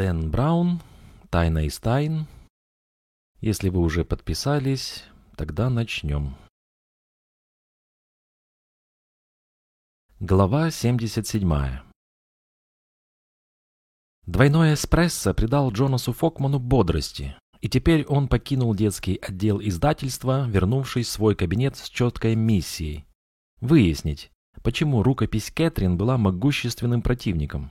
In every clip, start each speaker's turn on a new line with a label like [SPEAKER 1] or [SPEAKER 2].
[SPEAKER 1] Дэн Браун, Тайна из тайн. Если вы уже подписались, тогда начнем. Глава 77 Двойной эспрессо придал Джонасу Фокману бодрости, и теперь он покинул детский отдел издательства, вернувшись в свой кабинет с четкой миссией – выяснить, почему рукопись Кэтрин была могущественным противником.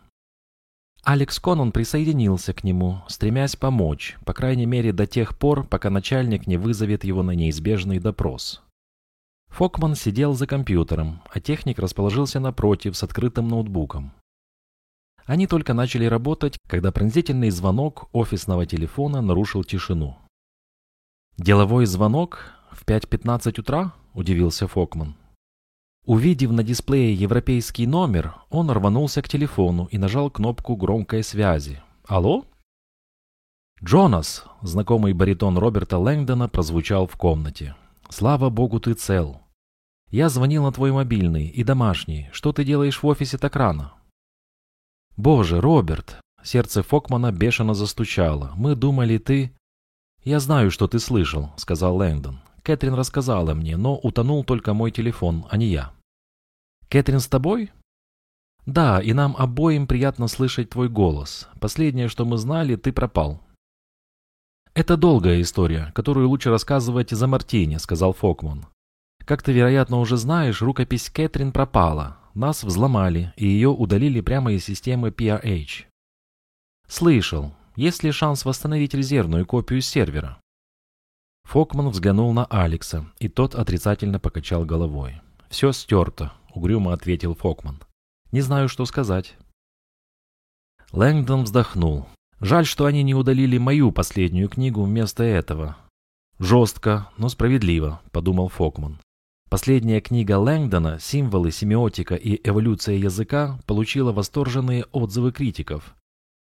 [SPEAKER 1] Алекс Коннон присоединился к нему, стремясь помочь, по крайней мере до тех пор, пока начальник не вызовет его на неизбежный допрос. Фокман сидел за компьютером, а техник расположился напротив с открытым ноутбуком. Они только начали работать, когда пронзительный звонок офисного телефона нарушил тишину. «Деловой звонок? В 5.15 утра?» – удивился Фокман. Увидев на дисплее европейский номер, он рванулся к телефону и нажал кнопку громкой связи. «Алло?» «Джонас!» – знакомый баритон Роберта Лэнгдона прозвучал в комнате. «Слава богу, ты цел. Я звонил на твой мобильный и домашний. Что ты делаешь в офисе так рано?» «Боже, Роберт!» Сердце Фокмана бешено застучало. «Мы думали, ты...» «Я знаю, что ты слышал», — сказал Лэнгдон. «Кэтрин рассказала мне, но утонул только мой телефон, а не я». «Кэтрин с тобой?» «Да, и нам обоим приятно слышать твой голос. Последнее, что мы знали, ты пропал». «Это долгая история, которую лучше рассказывать за Мартини», — сказал Фокман. «Как ты, вероятно, уже знаешь, рукопись Кэтрин пропала. Нас взломали, и ее удалили прямо из системы PRH. Слышал, есть ли шанс восстановить резервную копию сервера? Фокман взглянул на Алекса, и тот отрицательно покачал головой. «Все стерто», — угрюмо ответил Фокман. «Не знаю, что сказать». Лэнгдон вздохнул. «Жаль, что они не удалили мою последнюю книгу вместо этого». «Жестко, но справедливо», — подумал Фокман. Последняя книга Лэнгдона «Символы, семиотика и эволюция языка» получила восторженные отзывы критиков,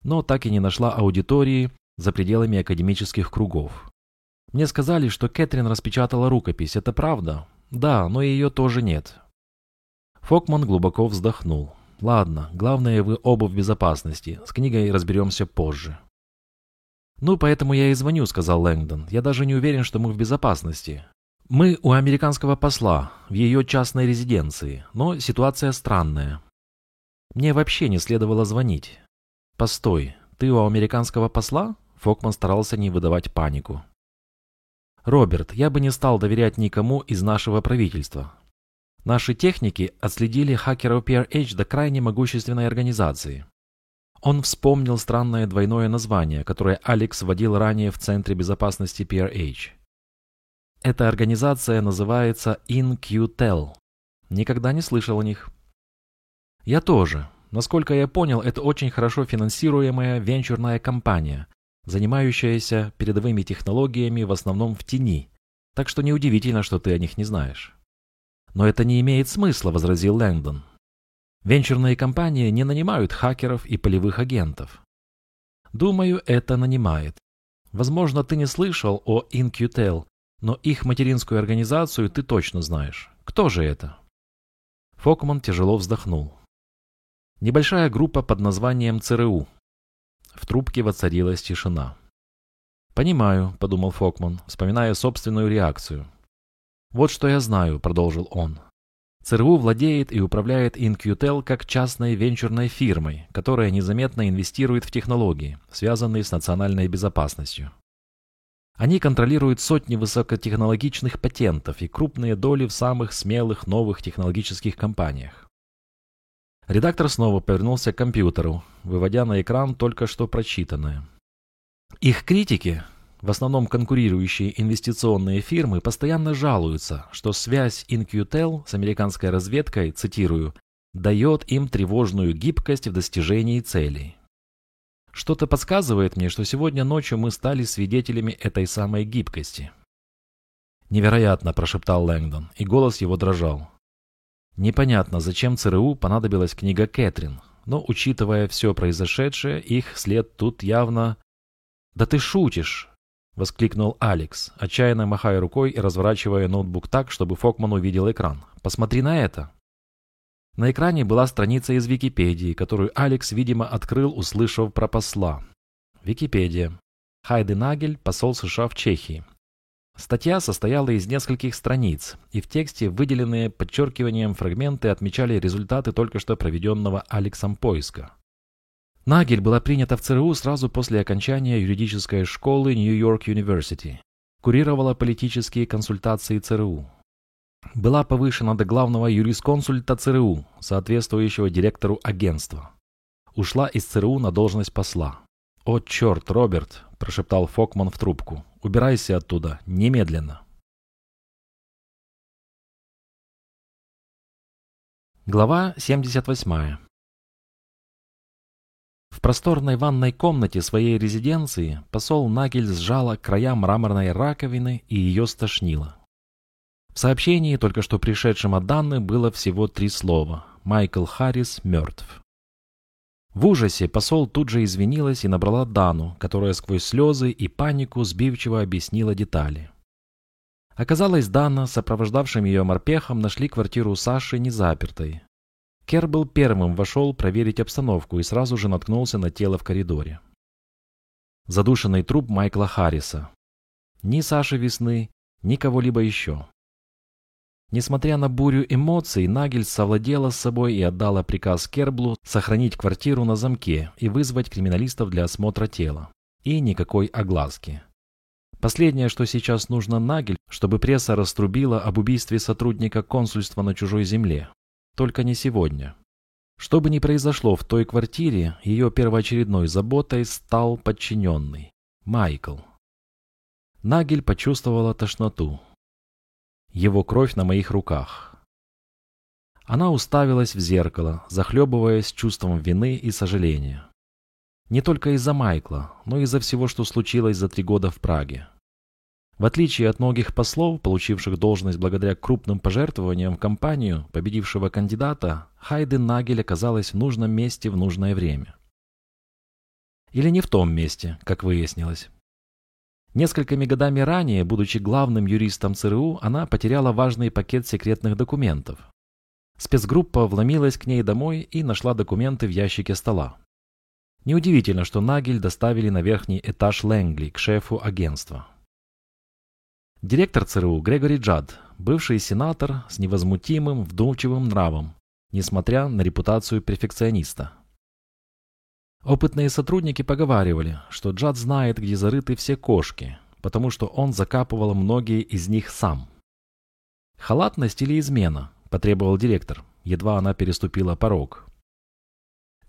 [SPEAKER 1] но так и не нашла аудитории за пределами академических кругов. Мне сказали, что Кэтрин распечатала рукопись. Это правда? Да, но ее тоже нет. Фокман глубоко вздохнул. Ладно, главное, вы оба в безопасности. С книгой разберемся позже. «Ну, поэтому я и звоню», — сказал Лэнгдон. «Я даже не уверен, что мы в безопасности. Мы у американского посла, в ее частной резиденции, но ситуация странная. Мне вообще не следовало звонить. Постой, ты у американского посла? Фокман старался не выдавать панику. Роберт, я бы не стал доверять никому из нашего правительства. Наши техники отследили хакеров PRH до крайне могущественной организации. Он вспомнил странное двойное название, которое Алекс вводил ранее в Центре безопасности PRH. Эта организация называется InQtel. Никогда не слышал о них. Я тоже. Насколько я понял, это очень хорошо финансируемая венчурная компания, занимающаяся передовыми технологиями в основном в тени. Так что неудивительно, что ты о них не знаешь. Но это не имеет смысла, возразил Лэнгдон. Венчурные компании не нанимают хакеров и полевых агентов. Думаю, это нанимает. Возможно, ты не слышал о InQtel, но их материнскую организацию ты точно знаешь. Кто же это? Фокман тяжело вздохнул. Небольшая группа под названием ЦРУ. В трубке воцарилась тишина. «Понимаю», — подумал Фокман, вспоминая собственную реакцию. «Вот что я знаю», — продолжил он. ЦРУ владеет и управляет InQtel как частной венчурной фирмой, которая незаметно инвестирует в технологии, связанные с национальной безопасностью. Они контролируют сотни высокотехнологичных патентов и крупные доли в самых смелых новых технологических компаниях. Редактор снова повернулся к компьютеру, выводя на экран только что прочитанное. Их критики, в основном конкурирующие инвестиционные фирмы, постоянно жалуются, что связь InQtel с американской разведкой, цитирую, дает им тревожную гибкость в достижении целей. Что-то подсказывает мне, что сегодня ночью мы стали свидетелями этой самой гибкости. «Невероятно», – прошептал Лэнгдон, и голос его дрожал. Непонятно, зачем ЦРУ понадобилась книга Кэтрин, но, учитывая все произошедшее, их след тут явно... «Да ты шутишь!» — воскликнул Алекс, отчаянно махая рукой и разворачивая ноутбук так, чтобы Фокман увидел экран. «Посмотри на это!» На экране была страница из Википедии, которую Алекс, видимо, открыл, услышав про посла. Википедия. Хайде Нагель, посол США в Чехии. Статья состояла из нескольких страниц, и в тексте выделенные подчеркиванием фрагменты отмечали результаты только что проведенного Алексом поиска. Нагель была принята в ЦРУ сразу после окончания юридической школы Нью-Йорк Юниверсити. Курировала политические консультации ЦРУ. Была повышена до главного юрисконсульта ЦРУ, соответствующего директору агентства. Ушла из ЦРУ на должность посла. «О, черт, Роберт!» – прошептал Фокман в трубку. «Убирайся оттуда, немедленно!» Глава 78 В просторной ванной комнате своей резиденции посол Нагель сжала края мраморной раковины и ее стошнило. В сообщении, только что пришедшем от Данны, было всего три слова. Майкл Харрис мертв. В ужасе посол тут же извинилась и набрала Дану, которая сквозь слезы и панику сбивчиво объяснила детали. Оказалось, Дана, сопровождавшим ее морпехом, нашли квартиру Саши незапертой. Кер был первым вошел проверить обстановку и сразу же наткнулся на тело в коридоре. Задушенный труп Майкла Харриса. Ни Саши Весны, ни кого-либо еще. Несмотря на бурю эмоций, Нагель совладела с собой и отдала приказ Керблу сохранить квартиру на замке и вызвать криминалистов для осмотра тела. И никакой огласки. Последнее, что сейчас нужно Нагель, чтобы пресса раструбила об убийстве сотрудника консульства на чужой земле. Только не сегодня. Что бы ни произошло в той квартире, ее первоочередной заботой стал подчиненный – Майкл. Нагель почувствовала тошноту его кровь на моих руках. Она уставилась в зеркало, захлебываясь чувством вины и сожаления. Не только из-за Майкла, но и из-за всего, что случилось за три года в Праге. В отличие от многих послов, получивших должность благодаря крупным пожертвованиям в компанию победившего кандидата, Хайден Нагель оказалась в нужном месте в нужное время. Или не в том месте, как выяснилось. Несколькими годами ранее, будучи главным юристом ЦРУ, она потеряла важный пакет секретных документов. Спецгруппа вломилась к ней домой и нашла документы в ящике стола. Неудивительно, что Нагель доставили на верхний этаж Лэнгли к шефу агентства. Директор ЦРУ Грегори Джад, бывший сенатор с невозмутимым, вдумчивым нравом, несмотря на репутацию перфекциониста. Опытные сотрудники поговаривали, что Джад знает, где зарыты все кошки, потому что он закапывал многие из них сам. «Халатность или измена?» – потребовал директор, едва она переступила порог.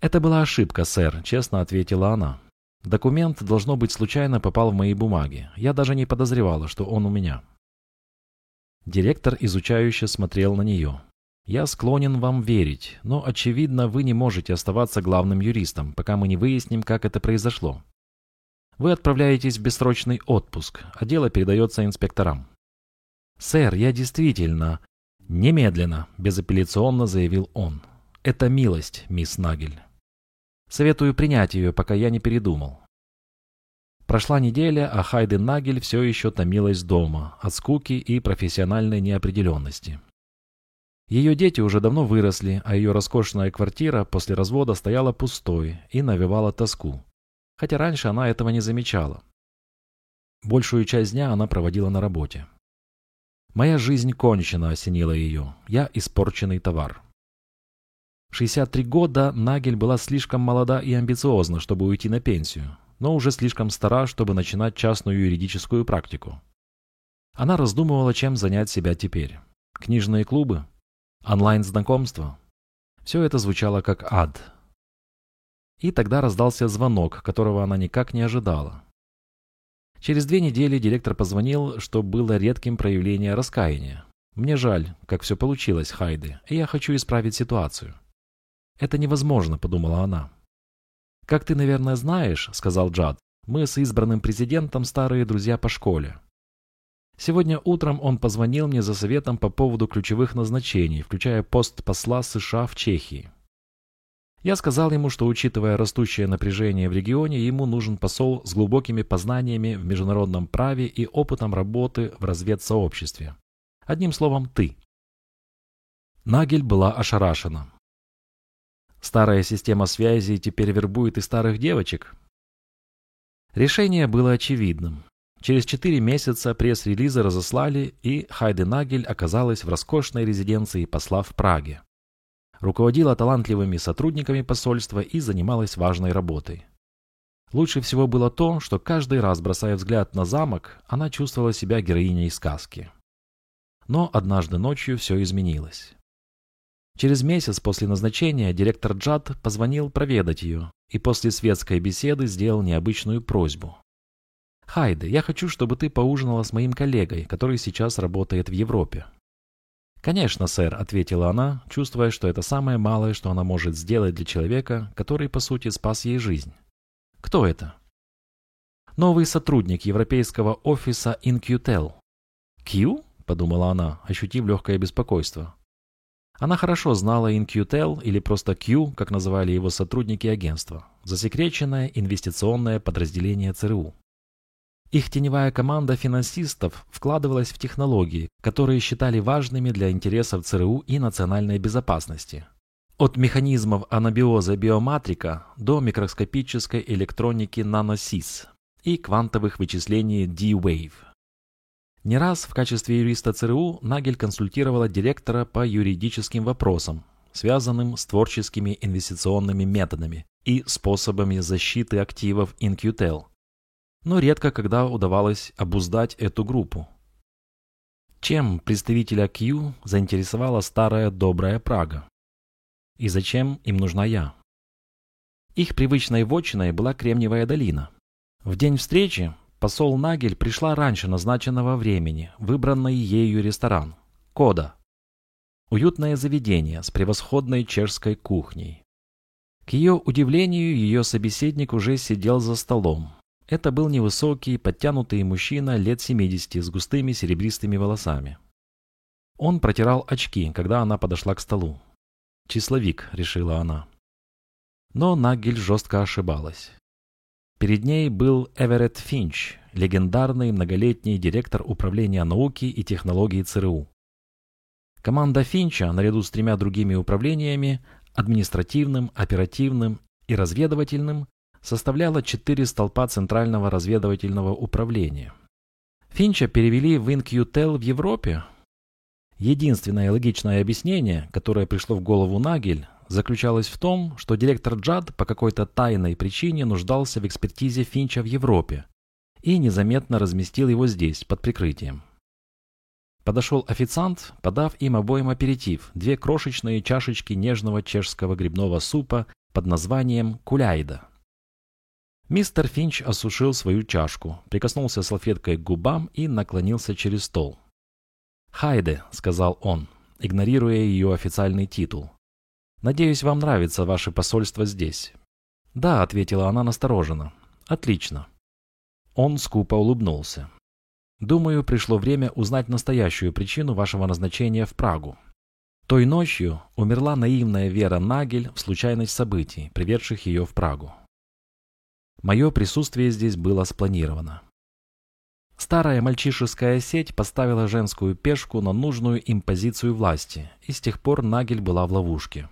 [SPEAKER 1] «Это была ошибка, сэр», – честно ответила она. «Документ, должно быть, случайно попал в мои бумаги. Я даже не подозревала, что он у меня». Директор изучающе смотрел на нее. Я склонен вам верить, но, очевидно, вы не можете оставаться главным юристом, пока мы не выясним, как это произошло. Вы отправляетесь в бессрочный отпуск, а дело передается инспекторам. «Сэр, я действительно...» «Немедленно», – безапелляционно заявил он. «Это милость, мисс Нагель. Советую принять ее, пока я не передумал». Прошла неделя, а Хайден Нагель все еще томилась дома от скуки и профессиональной неопределенности. Ее дети уже давно выросли, а ее роскошная квартира после развода стояла пустой и навевала тоску. Хотя раньше она этого не замечала. Большую часть дня она проводила на работе. «Моя жизнь кончена», — осенила ее. «Я испорченный товар». В 63 года Нагель была слишком молода и амбициозна, чтобы уйти на пенсию, но уже слишком стара, чтобы начинать частную юридическую практику. Она раздумывала, чем занять себя теперь. Книжные клубы? Онлайн-знакомство. Все это звучало как ад. И тогда раздался звонок, которого она никак не ожидала. Через две недели директор позвонил, что было редким проявлением раскаяния. «Мне жаль, как все получилось, Хайде, и я хочу исправить ситуацию». «Это невозможно», — подумала она. «Как ты, наверное, знаешь», — сказал Джад, — «мы с избранным президентом старые друзья по школе. Сегодня утром он позвонил мне за советом по поводу ключевых назначений, включая пост посла США в Чехии. Я сказал ему, что, учитывая растущее напряжение в регионе, ему нужен посол с глубокими познаниями в международном праве и опытом работы в разведсообществе. Одним словом, ты. Нагель была ошарашена. Старая система связи теперь вербует и старых девочек. Решение было очевидным. Через четыре месяца пресс-релизы разослали, и Хайде Нагель оказалась в роскошной резиденции посла в Праге. Руководила талантливыми сотрудниками посольства и занималась важной работой. Лучше всего было то, что каждый раз, бросая взгляд на замок, она чувствовала себя героиней сказки. Но однажды ночью все изменилось. Через месяц после назначения директор Джад позвонил проведать ее и после светской беседы сделал необычную просьбу. «Хайде, я хочу, чтобы ты поужинала с моим коллегой, который сейчас работает в Европе». «Конечно, сэр», — ответила она, чувствуя, что это самое малое, что она может сделать для человека, который, по сути, спас ей жизнь. «Кто это?» «Новый сотрудник европейского офиса InQtel». «Q?» — подумала она, ощутив легкое беспокойство. Она хорошо знала InQtel, или просто Q, как называли его сотрудники агентства, засекреченное инвестиционное подразделение ЦРУ. Их теневая команда финансистов вкладывалась в технологии, которые считали важными для интересов ЦРУ и национальной безопасности. От механизмов анабиоза биоматрика до микроскопической электроники NanoSys и квантовых вычислений D-Wave. Не раз в качестве юриста ЦРУ Нагель консультировала директора по юридическим вопросам, связанным с творческими инвестиционными методами и способами защиты активов InQtel, но редко когда удавалось обуздать эту группу. Чем представителя Q заинтересовала старая добрая Прага? И зачем им нужна я? Их привычной вотчиной была Кремниевая долина. В день встречи посол Нагель пришла раньше назначенного времени, выбранный ею ресторан – Кода. Уютное заведение с превосходной чешской кухней. К ее удивлению, ее собеседник уже сидел за столом, это был невысокий, подтянутый мужчина лет 70 с густыми серебристыми волосами. Он протирал очки, когда она подошла к столу. «Числовик», — решила она. Но Нагель жестко ошибалась. Перед ней был Эверетт Финч, легендарный многолетний директор управления науки и технологий ЦРУ. Команда Финча, наряду с тремя другими управлениями, административным, оперативным и разведывательным, составляла четыре столпа Центрального разведывательного управления. Финча перевели в InQtel в Европе. Единственное логичное объяснение, которое пришло в голову Нагель, заключалось в том, что директор Джад по какой-то тайной причине нуждался в экспертизе Финча в Европе и незаметно разместил его здесь, под прикрытием. Подошел официант, подав им обоим аперитив, две крошечные чашечки нежного чешского грибного супа под названием «Куляйда». Мистер Финч осушил свою чашку, прикоснулся салфеткой к губам и наклонился через стол. «Хайде», — сказал он, игнорируя ее официальный титул. «Надеюсь, вам нравится ваше посольство здесь». «Да», — ответила она настороженно. «Отлично». Он скупо улыбнулся. «Думаю, пришло время узнать настоящую причину вашего назначения в Прагу». Той ночью умерла наивная Вера Нагель в случайность событий, приведших ее в Прагу. Мое присутствие здесь было спланировано. Старая мальчишеская сеть поставила женскую пешку на нужную им позицию власти, и с тех пор Нагель была в ловушке.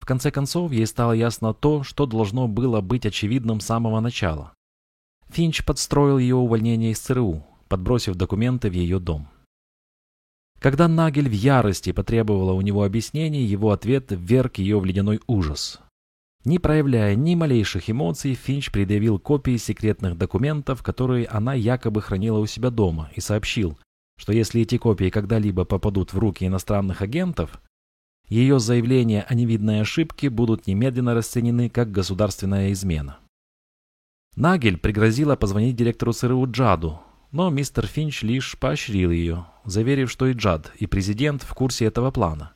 [SPEAKER 1] В конце концов, ей стало ясно то, что должно было быть очевидным с самого начала. Финч подстроил ее увольнение из ЦРУ, подбросив документы в ее дом. Когда Нагель в ярости потребовала у него объяснений, его ответ вверг ее в ледяной ужас. Не проявляя ни малейших эмоций, Финч предъявил копии секретных документов, которые она якобы хранила у себя дома, и сообщил, что если эти копии когда-либо попадут в руки иностранных агентов, ее заявления о невидной ошибке будут немедленно расценены как государственная измена. Нагель пригрозила позвонить директору ЦРУ Джаду, но мистер Финч лишь поощрил ее, заверив, что и Джад, и президент в курсе этого плана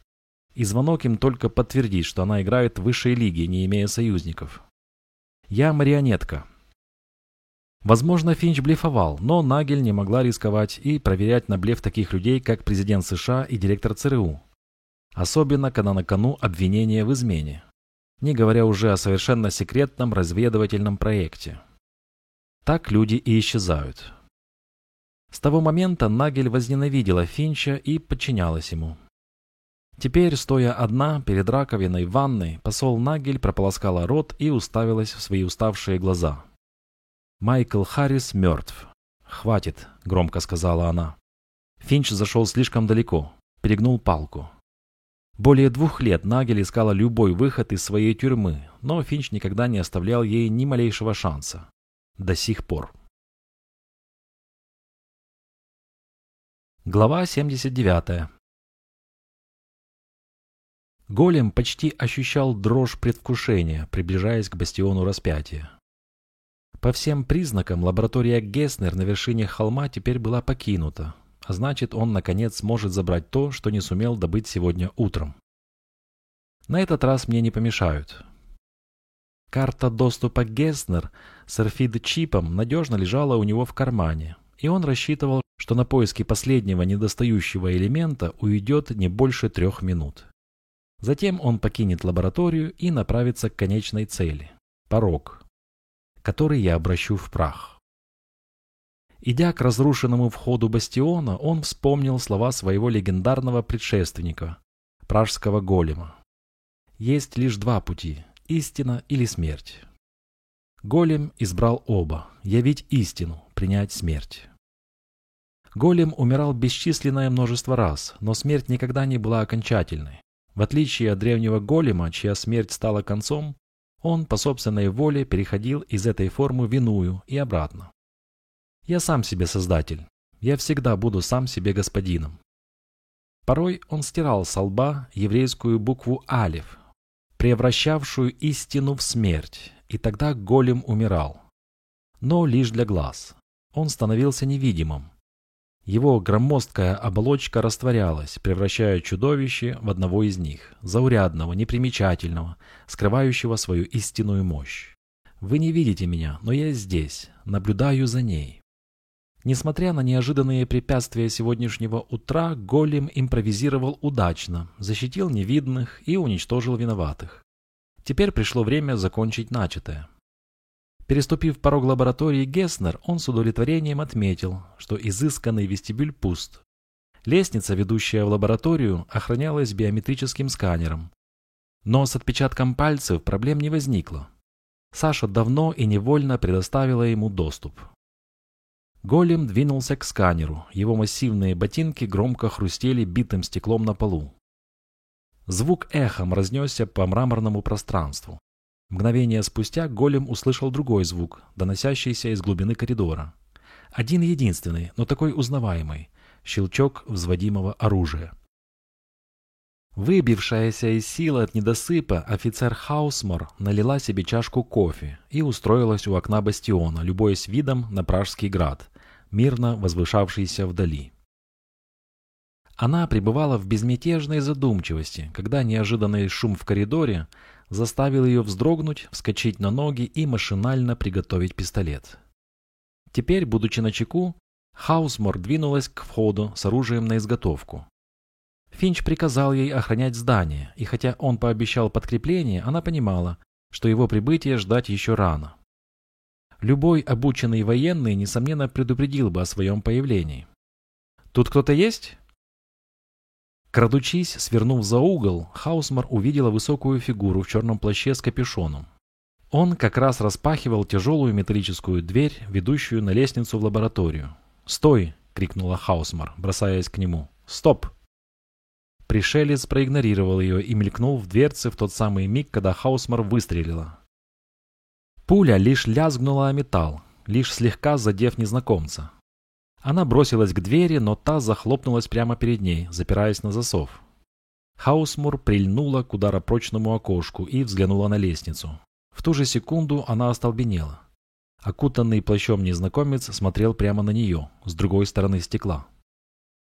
[SPEAKER 1] и звонок им только подтвердит, что она играет в высшей лиге, не имея союзников. Я марионетка. Возможно, Финч блефовал, но Нагель не могла рисковать и проверять на блеф таких людей, как президент США и директор ЦРУ. Особенно, когда на кону обвинение в измене. Не говоря уже о совершенно секретном разведывательном проекте. Так люди и исчезают. С того момента Нагель возненавидела Финча и подчинялась ему. Теперь, стоя одна перед раковиной ванной, посол Нагель прополоскала рот и уставилась в свои уставшие глаза. Майкл Харрис мертв. «Хватит», — громко сказала она. Финч зашел слишком далеко, перегнул палку. Более двух лет Нагель искала любой выход из своей тюрьмы, но Финч никогда не оставлял ей ни малейшего шанса. До сих пор. Глава 79. Голем почти ощущал дрожь предвкушения, приближаясь к бастиону распятия. По всем признакам лаборатория Геснер на вершине холма теперь была покинута, а значит он наконец сможет забрать то, что не сумел добыть сегодня утром. На этот раз мне не помешают. Карта доступа Геснер с RFID-чипом надежно лежала у него в кармане, и он рассчитывал, что на поиски последнего недостающего элемента уйдет не больше трех минут. Затем он покинет лабораторию и направится к конечной цели – порог, который я обращу в прах. Идя к разрушенному входу бастиона, он вспомнил слова своего легендарного предшественника – пражского голема. Есть лишь два пути – истина или смерть. Голем избрал оба – явить истину, принять смерть. Голем умирал бесчисленное множество раз, но смерть никогда не была окончательной. В отличие от древнего голема, чья смерть стала концом, он по собственной воле переходил из этой формы в иную и обратно. Я сам себе создатель. Я всегда буду сам себе господином. Порой он стирал со лба еврейскую букву «алев», превращавшую истину в смерть, и тогда голем умирал. Но лишь для глаз. Он становился невидимым, его громоздкая оболочка растворялась, превращая чудовище в одного из них, заурядного, непримечательного, скрывающего свою истинную мощь. Вы не видите меня, но я здесь, наблюдаю за ней. Несмотря на неожиданные препятствия сегодняшнего утра, Голем импровизировал удачно, защитил невидных и уничтожил виноватых. Теперь пришло время закончить начатое. Переступив порог лаборатории Геснер, он с удовлетворением отметил, что изысканный вестибюль пуст. Лестница, ведущая в лабораторию, охранялась биометрическим сканером. Но с отпечатком пальцев проблем не возникло. Саша давно и невольно предоставила ему доступ. Голем двинулся к сканеру, его массивные ботинки громко хрустели битым стеклом на полу. Звук эхом разнесся по мраморному пространству. Мгновение спустя голем услышал другой звук, доносящийся из глубины коридора. Один единственный, но такой узнаваемый. Щелчок взводимого оружия. Выбившаяся из силы от недосыпа, офицер Хаусмор налила себе чашку кофе и устроилась у окна бастиона, любуясь видом на Пражский град, мирно возвышавшийся вдали. Она пребывала в безмятежной задумчивости, когда неожиданный шум в коридоре заставил ее вздрогнуть, вскочить на ноги и машинально приготовить пистолет. Теперь, будучи на чеку, Хаусмор двинулась к входу с оружием на изготовку. Финч приказал ей охранять здание, и хотя он пообещал подкрепление, она понимала, что его прибытие ждать еще рано. Любой обученный военный, несомненно, предупредил бы о своем появлении. «Тут кто-то есть?» Крадучись, свернув за угол, Хаусмар увидела высокую фигуру в черном плаще с капюшоном. Он как раз распахивал тяжелую металлическую дверь, ведущую на лестницу в лабораторию. «Стой!» — крикнула Хаусмар, бросаясь к нему. «Стоп!» Пришелец проигнорировал ее и мелькнул в дверце в тот самый миг, когда Хаусмар выстрелила. Пуля лишь лязгнула о металл, лишь слегка задев незнакомца. Она бросилась к двери, но та захлопнулась прямо перед ней, запираясь на засов. Хаусмур прильнула к ударопрочному окошку и взглянула на лестницу. В ту же секунду она остолбенела. Окутанный плащом незнакомец смотрел прямо на нее, с другой стороны стекла.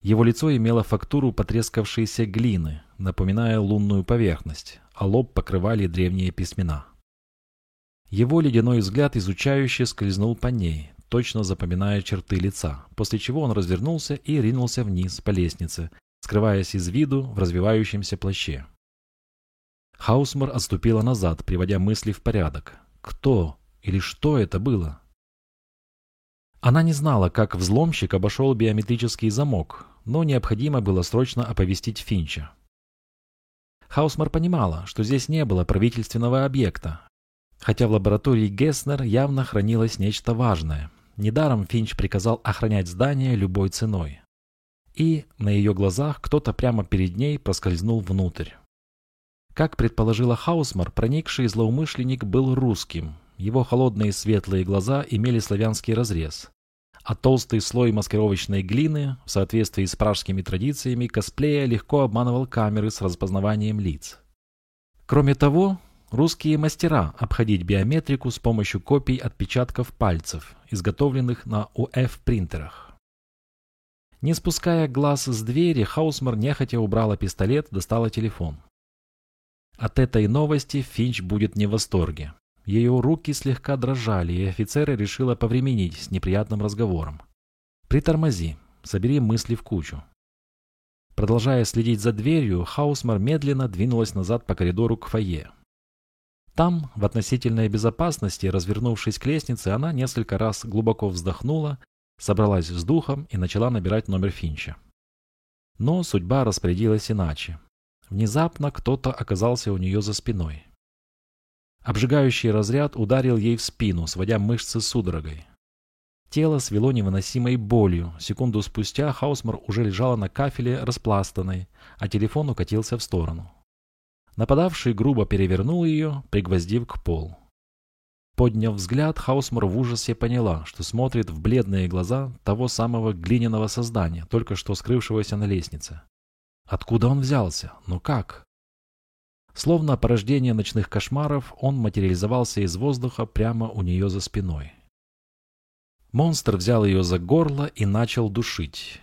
[SPEAKER 1] Его лицо имело фактуру потрескавшейся глины, напоминая лунную поверхность, а лоб покрывали древние письмена. Его ледяной взгляд изучающе скользнул по ней, точно запоминая черты лица, после чего он развернулся и ринулся вниз по лестнице, скрываясь из виду в развивающемся плаще. Хаусмар отступила назад, приводя мысли в порядок. Кто или что это было? Она не знала, как взломщик обошел биометрический замок, но необходимо было срочно оповестить Финча. Хаусмар понимала, что здесь не было правительственного объекта, Хотя в лаборатории Гесснер явно хранилось нечто важное. Недаром Финч приказал охранять здание любой ценой. И на ее глазах кто-то прямо перед ней проскользнул внутрь. Как предположила Хаусмар, проникший злоумышленник был русским. Его холодные светлые глаза имели славянский разрез. А толстый слой маскировочной глины, в соответствии с пражскими традициями, косплея легко обманывал камеры с распознаванием лиц. Кроме того, русские мастера обходить биометрику с помощью копий отпечатков пальцев, изготовленных на УФ-принтерах. Не спуская глаз с двери, Хаусмар нехотя убрала пистолет, достала телефон. От этой новости Финч будет не в восторге. Ее руки слегка дрожали, и офицер решила повременить с неприятным разговором. «Притормози, собери мысли в кучу». Продолжая следить за дверью, Хаусмар медленно двинулась назад по коридору к фойе. Там, в относительной безопасности, развернувшись к лестнице, она несколько раз глубоко вздохнула, собралась с духом и начала набирать номер Финча. Но судьба распорядилась иначе. Внезапно кто-то оказался у нее за спиной. Обжигающий разряд ударил ей в спину, сводя мышцы судорогой. Тело свело невыносимой болью. Секунду спустя Хаусмар уже лежала на кафеле распластанной, а телефон укатился в сторону. Нападавший грубо перевернул ее, пригвоздив к полу. Подняв взгляд, Хаусмар в ужасе поняла, что смотрит в бледные глаза того самого глиняного создания, только что скрывшегося на лестнице. Откуда он взялся? Ну как? Словно порождение ночных кошмаров, он материализовался из воздуха прямо у нее за спиной. Монстр взял ее за горло и начал душить.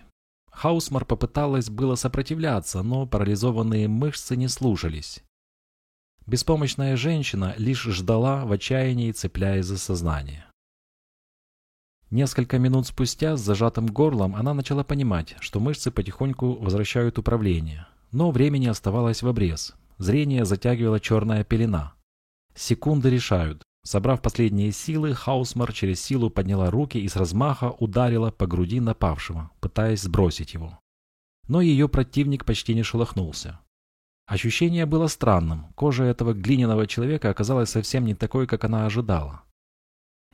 [SPEAKER 1] Хаусмар попыталась было сопротивляться, но парализованные мышцы не слушались. Беспомощная женщина лишь ждала в отчаянии, цепляясь за сознание. Несколько минут спустя с зажатым горлом она начала понимать, что мышцы потихоньку возвращают управление. Но времени оставалось в обрез. Зрение затягивала черная пелена. Секунды решают. Собрав последние силы, Хаусмар через силу подняла руки и с размаха ударила по груди напавшего, пытаясь сбросить его. Но ее противник почти не шелохнулся. Ощущение было странным. Кожа этого глиняного человека оказалась совсем не такой, как она ожидала.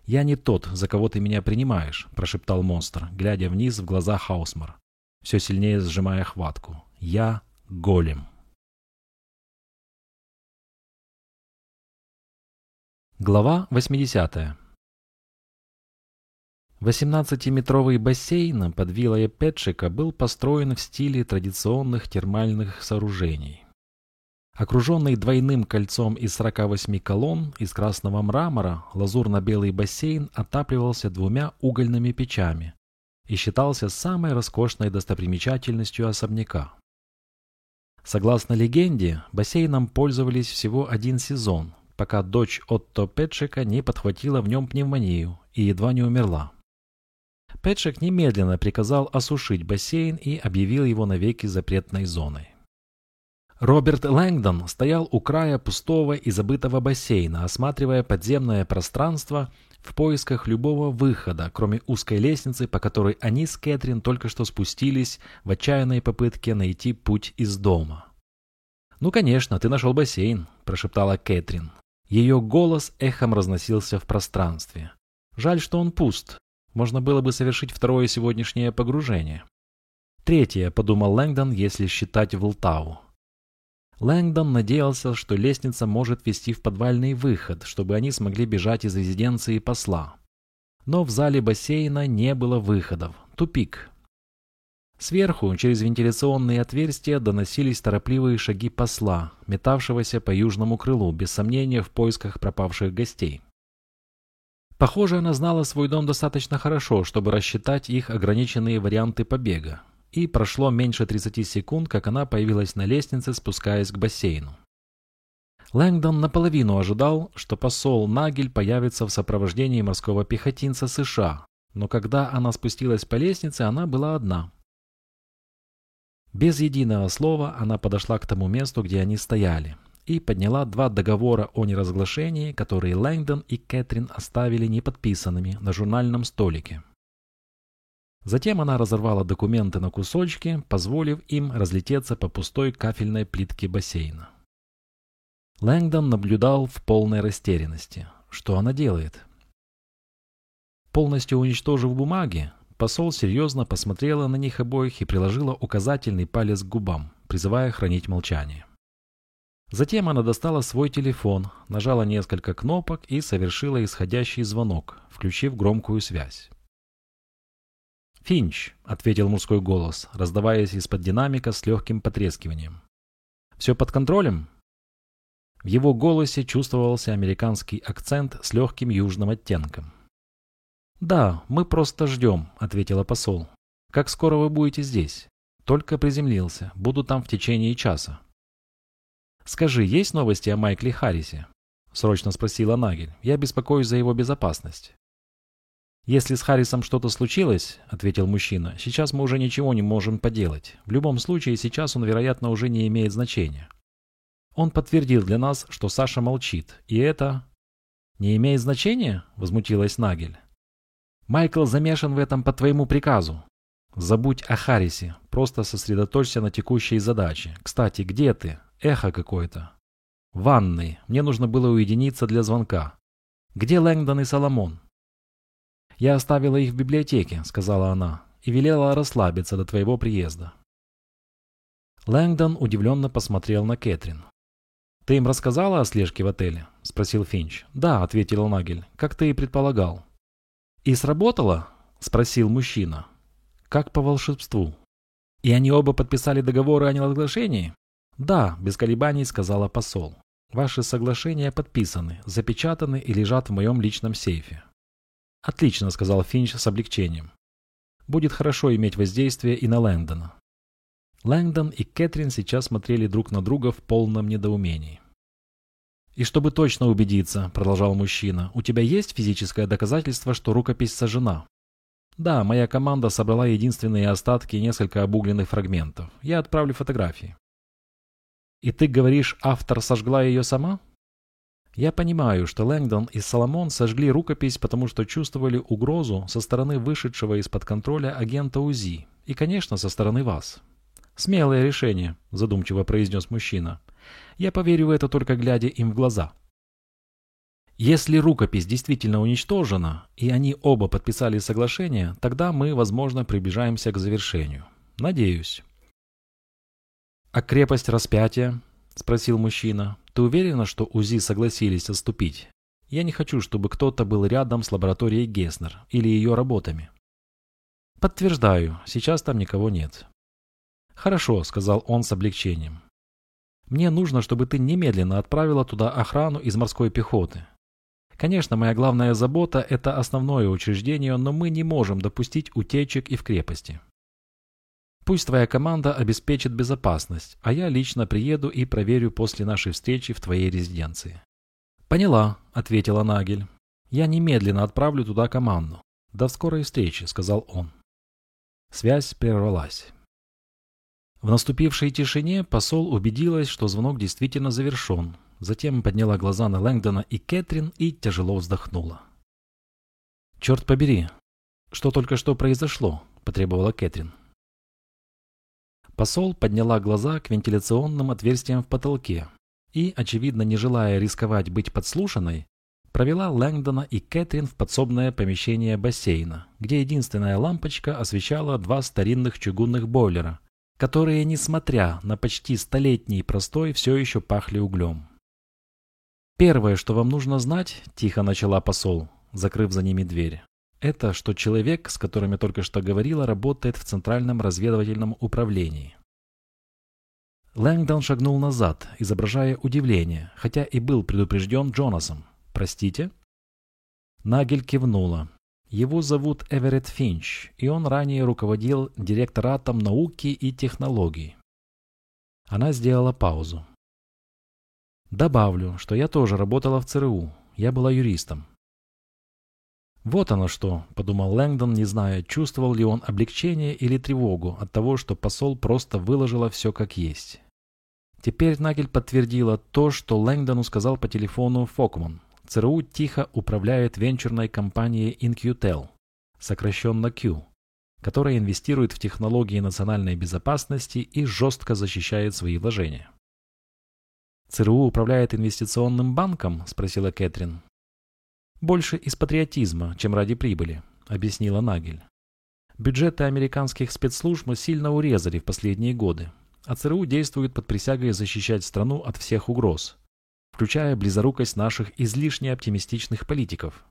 [SPEAKER 1] «Я не тот, за кого ты меня принимаешь», – прошептал монстр, глядя вниз в глаза Хаусмар, все сильнее сжимая хватку. «Я голем». Глава 80 18-метровый бассейн под виллой Петшика был построен в стиле традиционных термальных сооружений. Окруженный двойным кольцом из 48 колонн из красного мрамора, лазурно-белый бассейн отапливался двумя угольными печами и считался самой роскошной достопримечательностью особняка. Согласно легенде, бассейном пользовались всего один сезон, пока дочь Отто Петшика не подхватила в нем пневмонию и едва не умерла. Петшик немедленно приказал осушить бассейн и объявил его навеки запретной зоной. Роберт Лэнгдон стоял у края пустого и забытого бассейна, осматривая подземное пространство в поисках любого выхода, кроме узкой лестницы, по которой они с Кэтрин только что спустились в отчаянной попытке найти путь из дома. «Ну, конечно, ты нашел бассейн», – прошептала Кэтрин. Ее голос эхом разносился в пространстве. «Жаль, что он пуст. Можно было бы совершить второе сегодняшнее погружение». «Третье», – подумал Лэнгдон, если считать Волтаву. Лэнгдон надеялся, что лестница может вести в подвальный выход, чтобы они смогли бежать из резиденции посла. Но в зале бассейна не было выходов. Тупик. Сверху, через вентиляционные отверстия, доносились торопливые шаги посла, метавшегося по южному крылу, без сомнения в поисках пропавших гостей. Похоже, она знала свой дом достаточно хорошо, чтобы рассчитать их ограниченные варианты побега и прошло меньше 30 секунд, как она появилась на лестнице, спускаясь к бассейну. Лэнгдон наполовину ожидал, что посол Нагель появится в сопровождении морского пехотинца США, но когда она спустилась по лестнице, она была одна. Без единого слова она подошла к тому месту, где они стояли, и подняла два договора о неразглашении, которые Лэнгдон и Кэтрин оставили неподписанными на журнальном столике. Затем она разорвала документы на кусочки, позволив им разлететься по пустой кафельной плитке бассейна. Лэнгдон наблюдал в полной растерянности. Что она делает? Полностью уничтожив бумаги, посол серьезно посмотрела на них обоих и приложила указательный палец к губам, призывая хранить молчание. Затем она достала свой телефон, нажала несколько кнопок и совершила исходящий звонок, включив громкую связь. «Финч», — ответил мужской голос, раздаваясь из-под динамика с легким потрескиванием. «Все под контролем?» В его голосе чувствовался американский акцент с легким южным оттенком. «Да, мы просто ждем», — ответила посол. «Как скоро вы будете здесь?» «Только приземлился. Буду там в течение часа». «Скажи, есть новости о Майкле Харрисе?» — срочно спросила Нагель. «Я беспокоюсь за его безопасность». «Если с Харрисом что-то случилось, — ответил мужчина, — сейчас мы уже ничего не можем поделать. В любом случае, сейчас он, вероятно, уже не имеет значения. Он подтвердил для нас, что Саша молчит, и это... «Не имеет значения?» — возмутилась Нагель. «Майкл замешан в этом по твоему приказу. Забудь о Харрисе, просто сосредоточься на текущей задаче. Кстати, где ты? Эхо какое-то». «В ванной. Мне нужно было уединиться для звонка. Где Лэнгдон и Соломон?» «Я оставила их в библиотеке», — сказала она, — «и велела расслабиться до твоего приезда». Лэнгдон удивленно посмотрел на Кэтрин. «Ты им рассказала о слежке в отеле?» – спросил Финч. «Да», – ответил Нагель, – «как ты и предполагал». «И сработало?» – спросил мужчина. «Как по волшебству». «И они оба подписали договоры о неразглашении?» «Да», – без колебаний сказала посол. «Ваши соглашения подписаны, запечатаны и лежат в моем личном сейфе». «Отлично», – сказал Финч с облегчением. «Будет хорошо иметь воздействие и на Лэндона. Лэнгдон и Кэтрин сейчас смотрели друг на друга в полном недоумении. «И чтобы точно убедиться», — продолжал мужчина, — «у тебя есть физическое доказательство, что рукопись сожжена?» «Да, моя команда собрала единственные остатки и несколько обугленных фрагментов. Я отправлю фотографии». «И ты говоришь, автор сожгла ее сама?» «Я понимаю, что Лэнгдон и Соломон сожгли рукопись, потому что чувствовали угрозу со стороны вышедшего из-под контроля агента УЗИ и, конечно, со стороны вас. «Смелое решение», – задумчиво произнес мужчина. «Я поверю в это только глядя им в глаза». Если рукопись действительно уничтожена, и они оба подписали соглашение, тогда мы, возможно, приближаемся к завершению. Надеюсь. «А крепость распятия?» – спросил мужчина. «Ты уверена, что УЗИ согласились отступить? Я не хочу, чтобы кто-то был рядом с лабораторией Геснер или ее работами». «Подтверждаю, сейчас там никого нет. «Хорошо», — сказал он с облегчением. «Мне нужно, чтобы ты немедленно отправила туда охрану из морской пехоты. Конечно, моя главная забота – это основное учреждение, но мы не можем допустить утечек и в крепости. Пусть твоя команда обеспечит безопасность, а я лично приеду и проверю после нашей встречи в твоей резиденции». «Поняла», — ответила Нагель. «Я немедленно отправлю туда команду. До скорой встречи», — сказал он. Связь прервалась. В наступившей тишине посол убедилась, что звонок действительно завершен. Затем подняла глаза на Лэнгдона и Кэтрин и тяжело вздохнула. «Черт побери! Что только что произошло?» – потребовала Кэтрин. Посол подняла глаза к вентиляционным отверстиям в потолке и, очевидно не желая рисковать быть подслушанной, провела Лэнгдона и Кэтрин в подсобное помещение бассейна, где единственная лампочка освещала два старинных чугунных бойлера – которые, несмотря на почти столетний простой, все еще пахли углем. «Первое, что вам нужно знать», – тихо начала посол, закрыв за ними дверь, – это, что человек, с которым я только что говорила, работает в Центральном разведывательном управлении. Лэнгдон шагнул назад, изображая удивление, хотя и был предупрежден Джонасом. «Простите?» Нагель кивнула. Его зовут Эверетт Финч, и он ранее руководил директоратом науки и технологий. Она сделала паузу. Добавлю, что я тоже работала в ЦРУ. Я была юристом. Вот оно что, подумал Лэнгдон, не зная, чувствовал ли он облегчение или тревогу от того, что посол просто выложила все как есть. Теперь Нагель подтвердила то, что Лэнгдону сказал по телефону Фокман. ЦРУ тихо управляет венчурной компанией InQtel, сокращенно Q, которая инвестирует в технологии национальной безопасности и жестко защищает свои вложения. ЦРУ управляет инвестиционным банком?» – спросила Кэтрин. «Больше из патриотизма, чем ради прибыли», – объяснила Нагель. Бюджеты американских спецслужб сильно урезали в последние годы, а ЦРУ действует под присягой защищать страну от всех угроз, включая близорукость наших излишне оптимистичных политиков.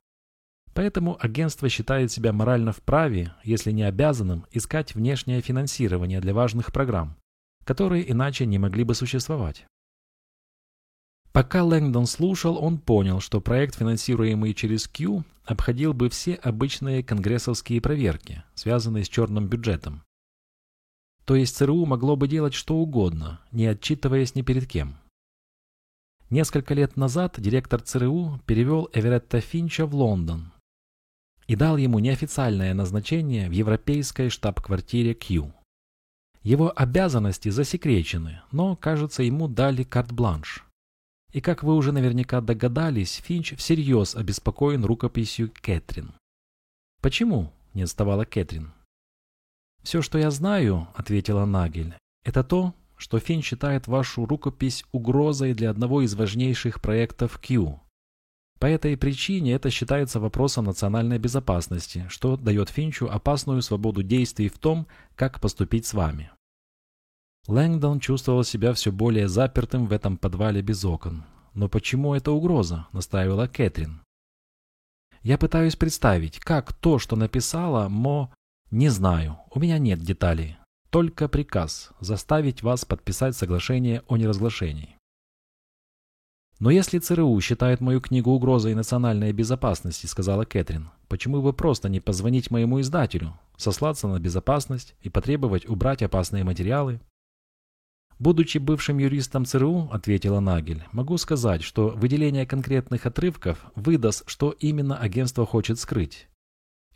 [SPEAKER 1] Поэтому агентство считает себя морально вправе, если не обязанным, искать внешнее финансирование для важных программ, которые иначе не могли бы существовать. Пока Лэнгдон слушал, он понял, что проект, финансируемый через Q, обходил бы все обычные конгрессовские проверки, связанные с черным бюджетом. То есть ЦРУ могло бы делать что угодно, не отчитываясь ни перед кем. Несколько лет назад директор ЦРУ перевел Эверетта Финча в Лондон и дал ему неофициальное назначение в европейской штаб-квартире Q. Его обязанности засекречены, но, кажется, ему дали карт-бланш. И как вы уже наверняка догадались, Финч всерьез обеспокоен рукописью Кэтрин. «Почему?» – не отставала Кэтрин. «Все, что я знаю», – ответила Нагель, – «это то, что Финч считает вашу рукопись угрозой для одного из важнейших проектов Q. По этой причине это считается вопросом национальной безопасности, что дает Финчу опасную свободу действий в том, как поступить с вами. Лэнгдон чувствовал себя все более запертым в этом подвале без окон. «Но почему это угроза?» – настаивала Кэтрин. «Я пытаюсь представить, как то, что написала Мо... Не знаю, у меня нет деталей. Только приказ заставить вас подписать соглашение о неразглашении. «Но если ЦРУ считает мою книгу угрозой национальной безопасности», — сказала Кэтрин, «почему бы просто не позвонить моему издателю, сослаться на безопасность и потребовать убрать опасные материалы?» Будучи бывшим юристом ЦРУ, ответила Нагель, могу сказать, что выделение конкретных отрывков выдаст, что именно агентство хочет скрыть.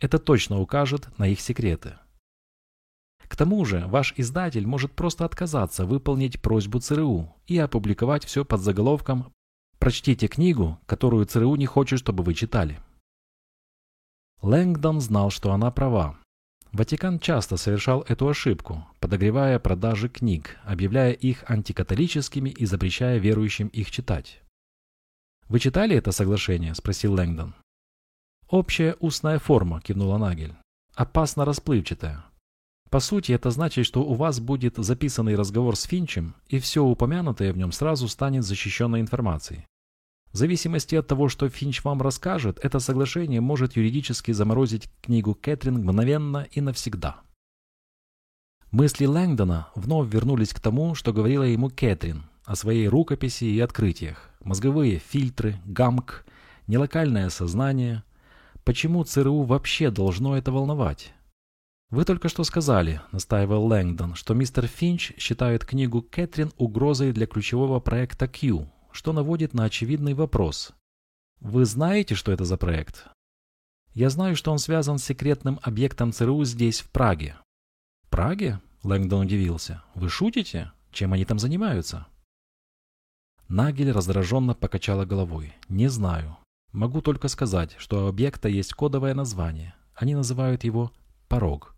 [SPEAKER 1] Это точно укажет на их секреты. К тому же, ваш издатель может просто отказаться выполнить просьбу ЦРУ и опубликовать все под заголовком «Прочтите книгу, которую ЦРУ не хочет, чтобы вы читали». Лэнгдон знал, что она права, Ватикан часто совершал эту ошибку, подогревая продажи книг, объявляя их антикатолическими и запрещая верующим их читать. «Вы читали это соглашение?» – спросил Лэнгдон. «Общая устная форма», – кивнула Нагель. «Опасно расплывчатая. По сути, это значит, что у вас будет записанный разговор с Финчем, и все упомянутое в нем сразу станет защищенной информацией. В зависимости от того, что Финч вам расскажет, это соглашение может юридически заморозить книгу Кэтрин мгновенно и навсегда. Мысли Лэнгдона вновь вернулись к тому, что говорила ему Кэтрин о своей рукописи и открытиях. Мозговые фильтры, гамк, нелокальное сознание. Почему ЦРУ вообще должно это волновать? «Вы только что сказали», — настаивал Лэнгдон, «что мистер Финч считает книгу Кэтрин угрозой для ключевого проекта Q, что наводит на очевидный вопрос. Вы знаете, что это за проект? Я знаю, что он связан с секретным объектом ЦРУ здесь, в Праге. Праге? Лэнгдон удивился. Вы шутите? Чем они там занимаются? Нагель раздраженно покачала головой. Не знаю. Могу только сказать, что у объекта есть кодовое название. Они называют его «порог».